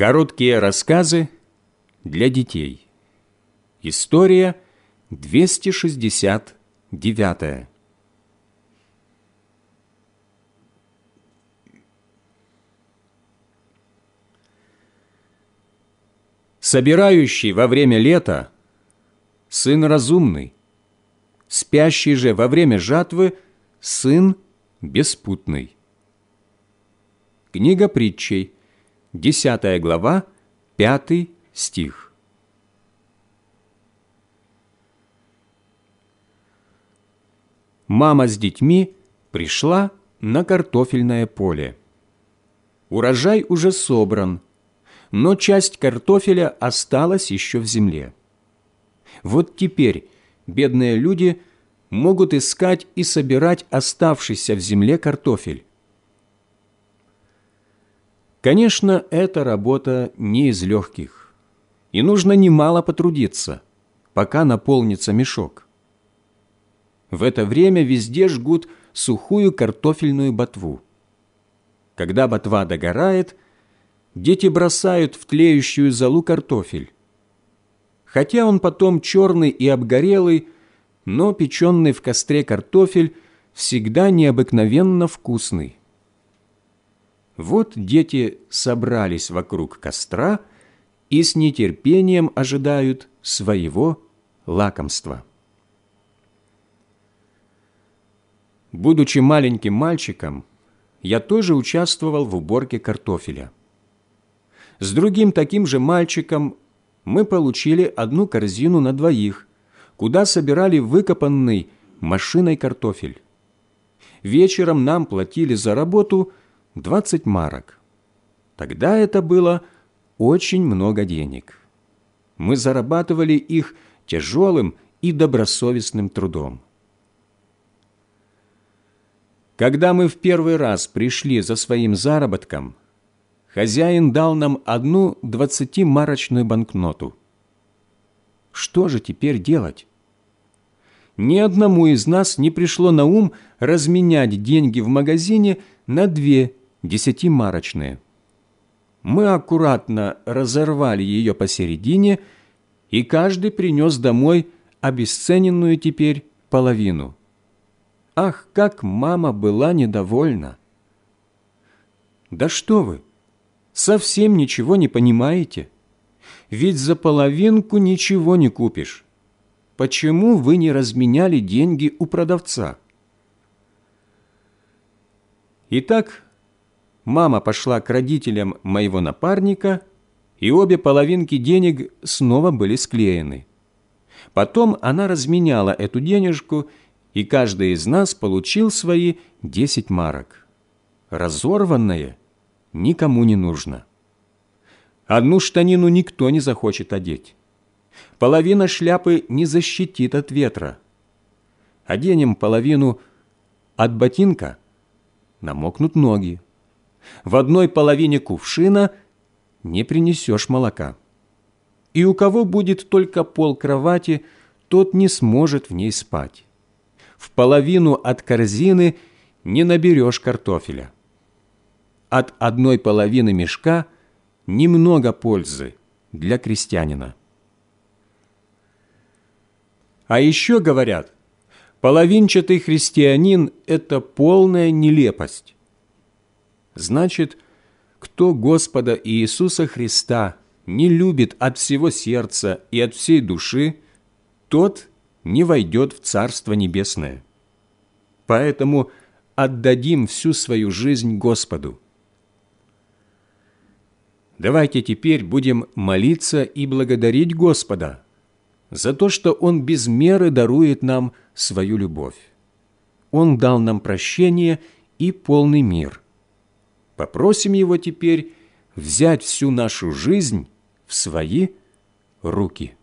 Короткие рассказы для детей. История 269. Собирающий во время лета – сын разумный, спящий же во время жатвы – сын беспутный. Книга притчей, 10 глава, 5 стих. Мама с детьми пришла на картофельное поле. Урожай уже собран, но часть картофеля осталась еще в земле. Вот теперь бедные люди могут искать и собирать оставшийся в земле картофель. Конечно, эта работа не из легких, и нужно немало потрудиться, пока наполнится мешок. В это время везде жгут сухую картофельную ботву. Когда ботва догорает, дети бросают в тлеющую золу картофель. Хотя он потом черный и обгорелый, но печенный в костре картофель всегда необыкновенно вкусный. Вот дети собрались вокруг костра и с нетерпением ожидают своего лакомства. Будучи маленьким мальчиком, я тоже участвовал в уборке картофеля. С другим таким же мальчиком мы получили одну корзину на двоих, куда собирали выкопанный машиной картофель. Вечером нам платили за работу 20 марок. Тогда это было очень много денег. Мы зарабатывали их тяжелым и добросовестным трудом. Когда мы в первый раз пришли за своим заработком, хозяин дал нам одну двадцатимарочную банкноту. Что же теперь делать? Ни одному из нас не пришло на ум разменять деньги в магазине на две десятимарочные. Мы аккуратно разорвали ее посередине, и каждый принес домой обесцененную теперь половину. Ах, как мама была недовольна! Да что вы, совсем ничего не понимаете? Ведь за половинку ничего не купишь. Почему вы не разменяли деньги у продавца? Итак, мама пошла к родителям моего напарника, и обе половинки денег снова были склеены. Потом она разменяла эту денежку, и каждый из нас получил свои десять марок. Разорванное никому не нужно. Одну штанину никто не захочет одеть. Половина шляпы не защитит от ветра. Оденем половину от ботинка, намокнут ноги в одной половине кувшина не принесешь молока. И у кого будет только пол кровати, тот не сможет в ней спать. В половину от корзины не наберешь картофеля. От одной половины мешка немного пользы для крестьянина. А еще говорят, половинчатый христианин – это полная нелепость. Значит, кто Господа Иисуса Христа не любит от всего сердца и от всей души, тот не войдет в Царство Небесное. Поэтому отдадим всю свою жизнь Господу. Давайте теперь будем молиться и благодарить Господа за то, что Он без меры дарует нам свою любовь. Он дал нам прощение и полный мир – Попросим Его теперь взять всю нашу жизнь в свои руки.